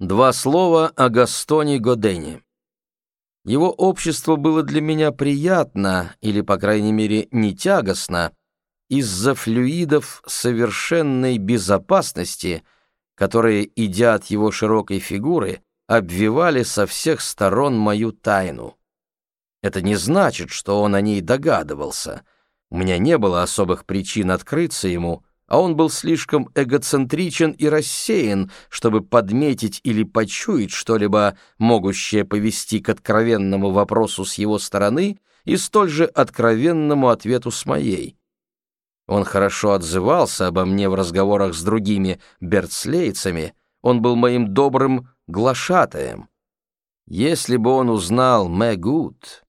Два слова о Гастоне Годене. Его общество было для меня приятно, или, по крайней мере, не тягостно, из-за флюидов совершенной безопасности, которые, идя от его широкой фигуры, обвивали со всех сторон мою тайну. Это не значит, что он о ней догадывался. У меня не было особых причин открыться ему, а он был слишком эгоцентричен и рассеян, чтобы подметить или почуять что-либо, могущее повести к откровенному вопросу с его стороны и столь же откровенному ответу с моей. Он хорошо отзывался обо мне в разговорах с другими берцлейцами, он был моим добрым глашатаем. Если бы он узнал Мэгуд,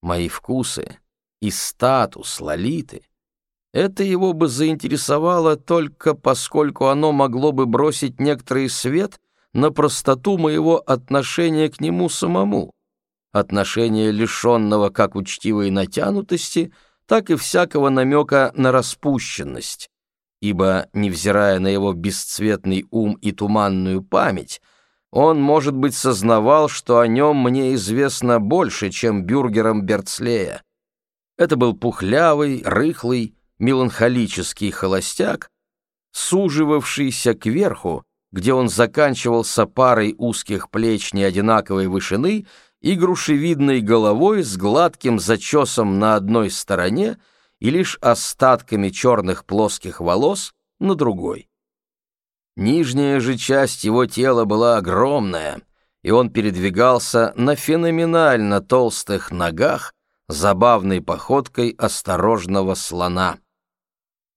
мои вкусы и статус Лолиты, это его бы заинтересовало только поскольку оно могло бы бросить некоторый свет на простоту моего отношения к нему самому, отношения лишенного как учтивой натянутости, так и всякого намека на распущенность, ибо, невзирая на его бесцветный ум и туманную память, он, может быть, сознавал, что о нем мне известно больше, чем бюргерам Берцлея. Это был пухлявый, рыхлый, меланхолический холостяк, суживавшийся кверху, где он заканчивался парой узких плеч неодинаковой вышины и грушевидной головой с гладким зачесом на одной стороне и лишь остатками черных плоских волос на другой. Нижняя же часть его тела была огромная, и он передвигался на феноменально толстых ногах, забавной походкой осторожного слона.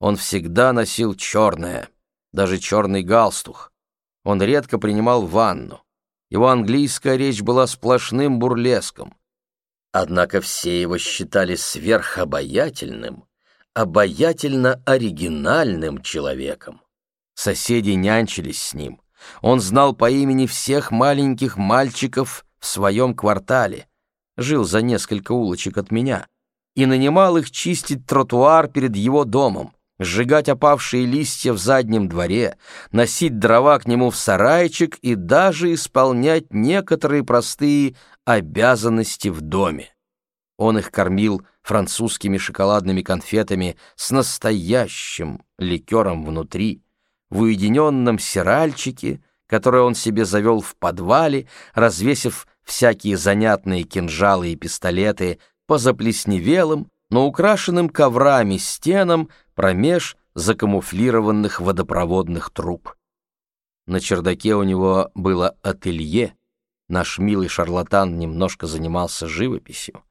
Он всегда носил черное, даже черный галстух. Он редко принимал ванну. Его английская речь была сплошным бурлеском. Однако все его считали сверхобаятельным, обаятельно оригинальным человеком. Соседи нянчились с ним. Он знал по имени всех маленьких мальчиков в своем квартале, жил за несколько улочек от меня, и нанимал их чистить тротуар перед его домом, сжигать опавшие листья в заднем дворе, носить дрова к нему в сарайчик и даже исполнять некоторые простые обязанности в доме. Он их кормил французскими шоколадными конфетами с настоящим ликером внутри, в уединенном сиральчике, который он себе завел в подвале, развесив всякие занятные кинжалы и пистолеты по заплесневелым, но украшенным коврами стенам промеж закамуфлированных водопроводных труб. На чердаке у него было ателье, наш милый шарлатан немножко занимался живописью.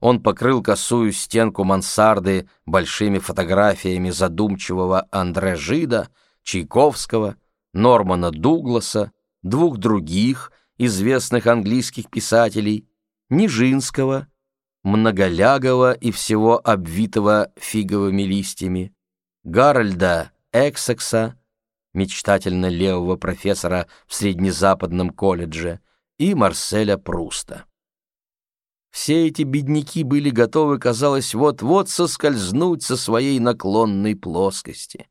Он покрыл косую стенку мансарды большими фотографиями задумчивого Андре Жида, Чайковского, Нормана Дугласа, двух других известных английских писателей, Нижинского, Многолягого и всего обвитого фиговыми листьями, Гарольда Эксекса, мечтательно левого профессора в Среднезападном колледже, и Марселя Пруста. Все эти бедняки были готовы, казалось, вот-вот соскользнуть со своей наклонной плоскости.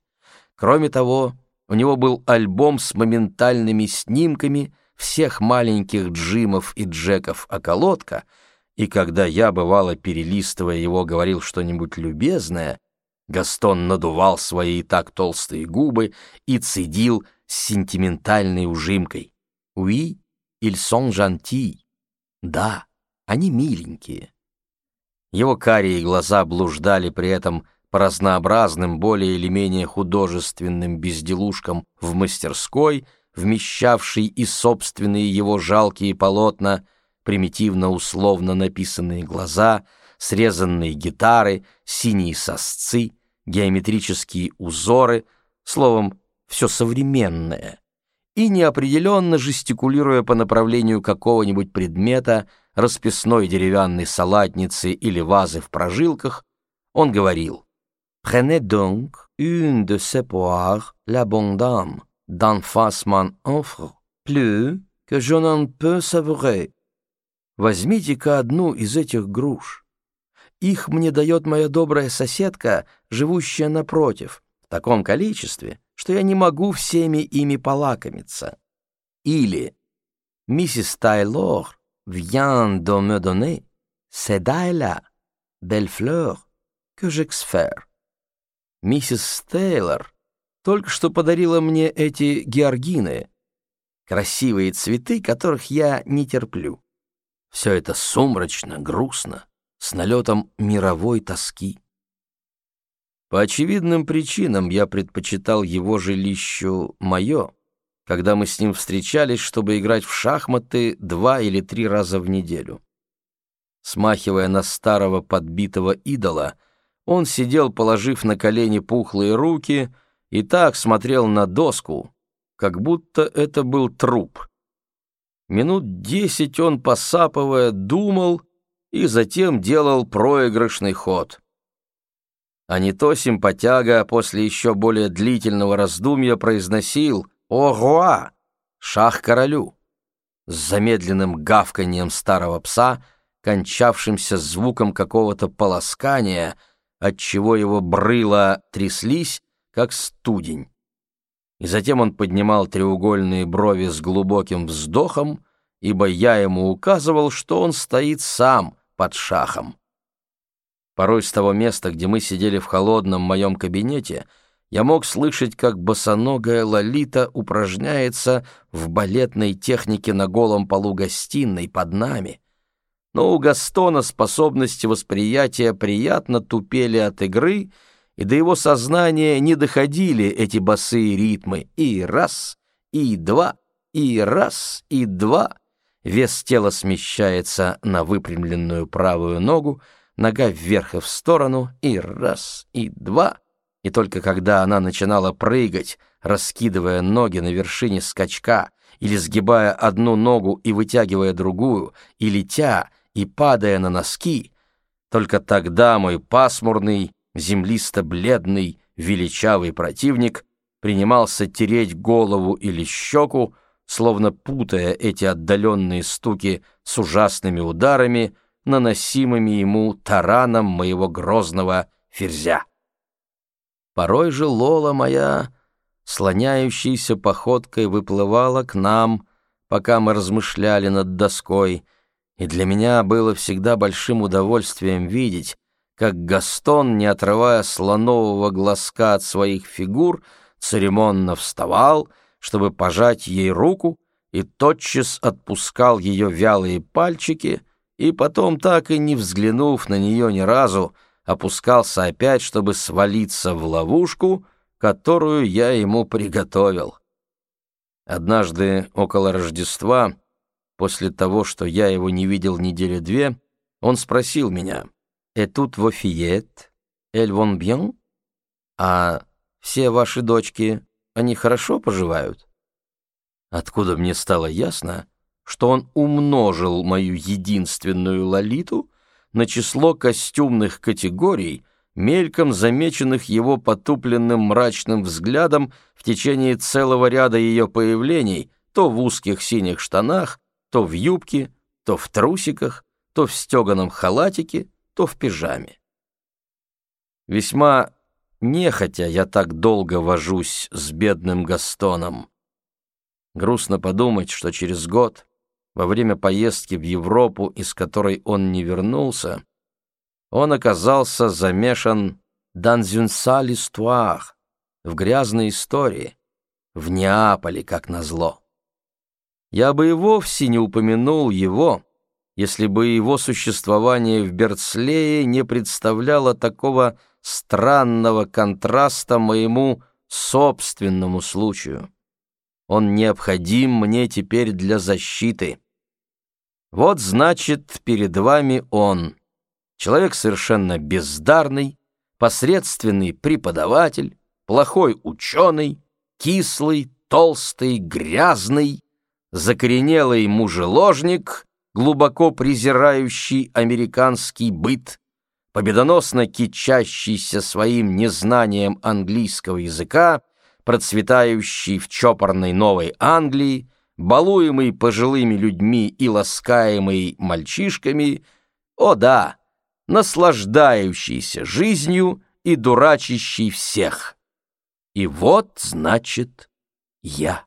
Кроме того, у него был альбом с моментальными снимками всех маленьких Джимов и Джеков околотка, и когда я, бывало, перелистывая его, говорил что-нибудь любезное, Гастон надувал свои и так толстые губы и цедил с сентиментальной ужимкой. «Oui, ils sont gentils». «Да, они миленькие». Его карие глаза блуждали при этом по разнообразным, более или менее художественным безделушкам в мастерской, вмещавшей и собственные его жалкие полотна, примитивно-условно написанные глаза, срезанные гитары, синие сосцы, геометрические узоры, словом, все современное. И неопределенно жестикулируя по направлению какого-нибудь предмета, расписной деревянной салатницы или вазы в прожилках, он говорил Prenez donc une de ces poires, la bonne dame, d'en face m'en offre, plus que je n'en peux savourer. Возьмите-ка одну из этих груш. Их мне дает моя добрая соседка, живущая напротив, в таком количестве, что я не могу всеми ими полакомиться. Или Миссис Тайлор de me donner fleurs, que j'exfère. Миссис Тейлор только что подарила мне эти георгины, красивые цветы, которых я не терплю. Все это сумрачно, грустно, с налетом мировой тоски. По очевидным причинам я предпочитал его жилищу мое, когда мы с ним встречались, чтобы играть в шахматы два или три раза в неделю. Смахивая на старого подбитого идола, он сидел, положив на колени пухлые руки, и так смотрел на доску, как будто это был труп. Минут десять он, посапывая, думал и затем делал проигрышный ход. А не то симпатяга после еще более длительного раздумья произносил «О, руа! Шах королю!» с замедленным гавканием старого пса, кончавшимся звуком какого-то полоскания, отчего его брыла тряслись, как студень. И затем он поднимал треугольные брови с глубоким вздохом, ибо я ему указывал, что он стоит сам под шахом. Порой с того места, где мы сидели в холодном моем кабинете, я мог слышать, как босоногая Лолита упражняется в балетной технике на голом полу гостиной под нами. Но у Гастона способности восприятия приятно тупели от игры — и до его сознания не доходили эти босые ритмы. И раз, и два, и раз, и два. Вес тела смещается на выпрямленную правую ногу, нога вверх и в сторону, и раз, и два. И только когда она начинала прыгать, раскидывая ноги на вершине скачка, или сгибая одну ногу и вытягивая другую, и летя, и падая на носки, только тогда мой пасмурный, землисто-бледный, величавый противник принимался тереть голову или щеку, словно путая эти отдаленные стуки с ужасными ударами, наносимыми ему тараном моего грозного ферзя. Порой же Лола моя, слоняющейся походкой, выплывала к нам, пока мы размышляли над доской, и для меня было всегда большим удовольствием видеть, как Гастон, не отрывая слонового глазка от своих фигур, церемонно вставал, чтобы пожать ей руку, и тотчас отпускал ее вялые пальчики, и потом, так и не взглянув на нее ни разу, опускался опять, чтобы свалиться в ловушку, которую я ему приготовил. Однажды около Рождества, после того, что я его не видел недели две, он спросил меня — «Et toutes vos fillettes, elles vont bien?» «А все ваши дочки, они хорошо поживают?» Откуда мне стало ясно, что он умножил мою единственную лолиту на число костюмных категорий, мельком замеченных его потупленным мрачным взглядом в течение целого ряда ее появлений, то в узких синих штанах, то в юбке, то в трусиках, то в стеганом халатике, то в пижаме. Весьма нехотя я так долго вожусь с бедным Гастоном. Грустно подумать, что через год, во время поездки в Европу, из которой он не вернулся, он оказался замешан sale histoire, в грязной истории, в Неаполе, как назло. Я бы и вовсе не упомянул его, если бы его существование в Берцлее не представляло такого странного контраста моему собственному случаю. Он необходим мне теперь для защиты. Вот, значит, перед вами он, человек совершенно бездарный, посредственный преподаватель, плохой ученый, кислый, толстый, грязный, закоренелый мужеложник — глубоко презирающий американский быт, победоносно кичащийся своим незнанием английского языка, процветающий в чопорной Новой Англии, балуемый пожилыми людьми и ласкаемый мальчишками, о да, наслаждающийся жизнью и дурачащий всех. И вот, значит, я.